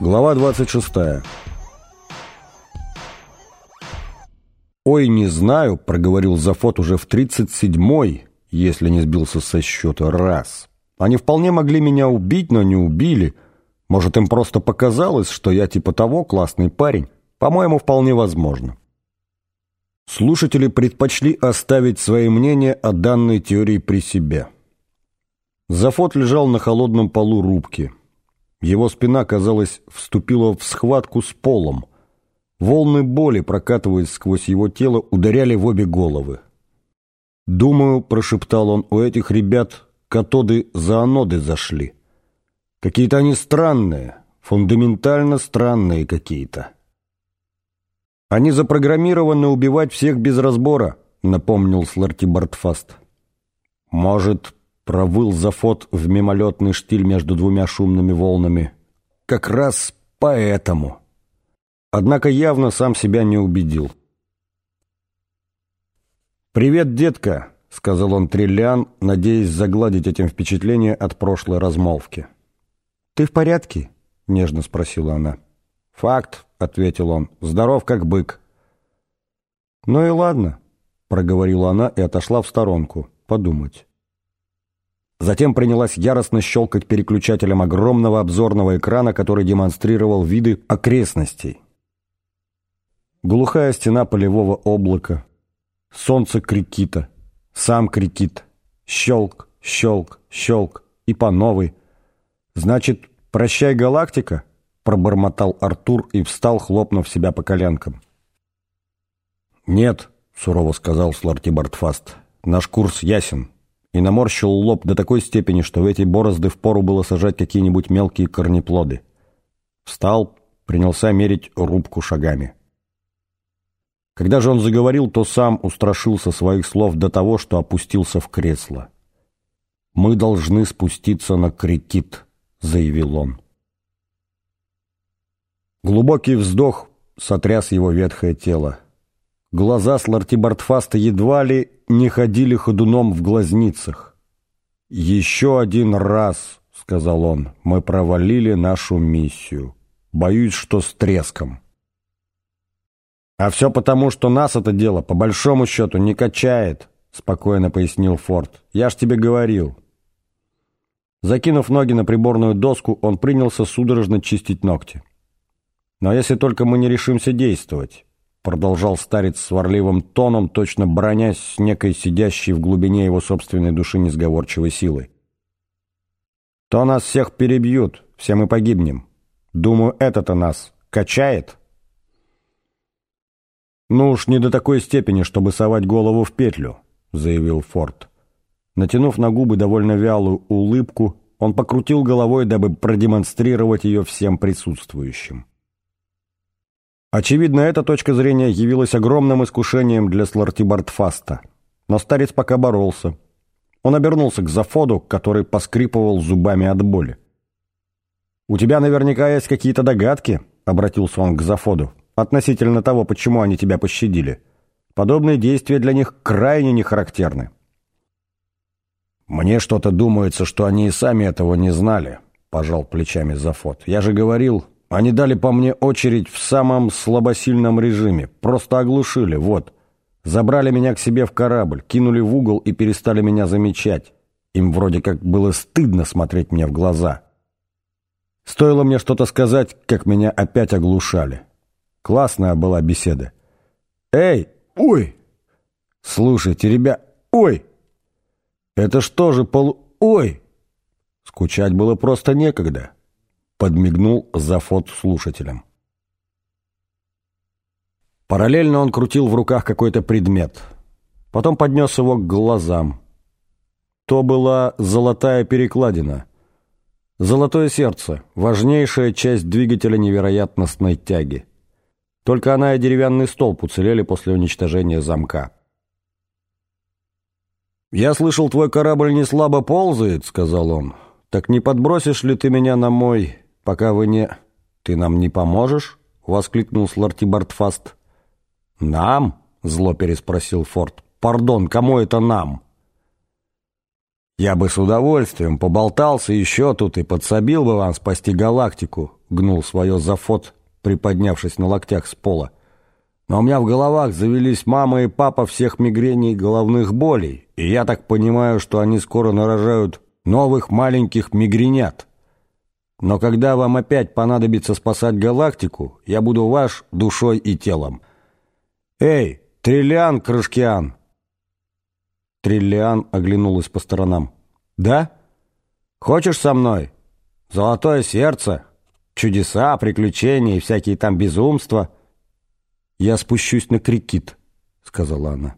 Глава 26. «Ой, не знаю», — проговорил Зафот уже в 37-й, если не сбился со счета, раз. «Они вполне могли меня убить, но не убили. Может, им просто показалось, что я типа того классный парень. По-моему, вполне возможно». Слушатели предпочли оставить свои мнения о данной теории при себе. Зафот лежал на холодном полу рубки. Его спина, казалось, вступила в схватку с полом. Волны боли, прокатываясь сквозь его тело, ударяли в обе головы. «Думаю», — прошептал он, — «у этих ребят катоды за аноды зашли. Какие-то они странные, фундаментально странные какие-то». «Они запрограммированы убивать всех без разбора», — напомнил Сларти Бартфаст. «Может, провыл зафот в мимолетный штиль между двумя шумными волнами. Как раз поэтому. Однако явно сам себя не убедил. «Привет, детка», — сказал он Триллиан, надеясь загладить этим впечатление от прошлой размолвки. «Ты в порядке?» — нежно спросила она. «Факт», — ответил он, — «здоров как бык». «Ну и ладно», — проговорила она и отошла в сторонку, подумать. Затем принялась яростно щелкать переключателем огромного обзорного экрана, который демонстрировал виды окрестностей. Глухая стена полевого облака, солнце крикита, сам крикит, щелк, щелк, щелк и по новой. «Значит, прощай, галактика?» — пробормотал Артур и встал, хлопнув себя по коленкам. «Нет», — сурово сказал Сларти Бартфаст, — «наш курс ясен» и наморщил лоб до такой степени, что в эти борозды впору было сажать какие-нибудь мелкие корнеплоды. Встал, принялся мерить рубку шагами. Когда же он заговорил, то сам устрашился своих слов до того, что опустился в кресло. «Мы должны спуститься на крикит», — заявил он. Глубокий вздох сотряс его ветхое тело. Глаза Слартибартфаста едва ли не ходили ходуном в глазницах. «Еще один раз», — сказал он, — «мы провалили нашу миссию. Боюсь, что с треском». «А все потому, что нас это дело, по большому счету, не качает», — спокойно пояснил Форд. «Я ж тебе говорил». Закинув ноги на приборную доску, он принялся судорожно чистить ногти. «Но если только мы не решимся действовать, продолжал старец сварливым тоном, точно бронясь с некой сидящей в глубине его собственной души несговорчивой силой. «То нас всех перебьют, все мы погибнем. Думаю, это-то нас качает?» «Ну уж не до такой степени, чтобы совать голову в петлю», — заявил Форд. Натянув на губы довольно вялую улыбку, он покрутил головой, дабы продемонстрировать ее всем присутствующим. Очевидно, эта точка зрения явилась огромным искушением для Слартибартфаста. Но старец пока боролся. Он обернулся к Зафоду, который поскрипывал зубами от боли. «У тебя наверняка есть какие-то догадки», — обратился он к Зафоду, «относительно того, почему они тебя пощадили. Подобные действия для них крайне нехарактерны». «Мне что-то думается, что они и сами этого не знали», — пожал плечами Зафод. «Я же говорил, они дали по мне очередь в самом слабосильном режиме. Просто оглушили, вот. Забрали меня к себе в корабль, кинули в угол и перестали меня замечать. Им вроде как было стыдно смотреть мне в глаза. Стоило мне что-то сказать, как меня опять оглушали. Классная была беседа. «Эй! Ой! Слушайте, ребят! Ой! Это что же полу... Ой!» Скучать было просто некогда подмигнул Зафот слушателям. Параллельно он крутил в руках какой-то предмет. Потом поднес его к глазам. То была золотая перекладина. Золотое сердце — важнейшая часть двигателя невероятностной тяги. Только она и деревянный столб уцелели после уничтожения замка. «Я слышал, твой корабль не слабо ползает», — сказал он. «Так не подбросишь ли ты меня на мой, пока вы не...» «Ты нам не поможешь?» — воскликнул Сларти Бартфаст. «Нам?» — зло переспросил Форд. «Пардон, кому это нам?» «Я бы с удовольствием поболтался еще тут и подсобил бы вам спасти галактику», — гнул свое Зафот, приподнявшись на локтях с пола. «Но у меня в головах завелись мама и папа всех мигрений и головных болей, и я так понимаю, что они скоро нарожают новых маленьких мигренят. Но когда вам опять понадобится спасать галактику, я буду ваш душой и телом. Эй, Триллиан Крышкиан!» Триллиан оглянулась по сторонам. «Да? Хочешь со мной? Золотое сердце, чудеса, приключения и всякие там безумства». «Я спущусь на крикит», — сказала она.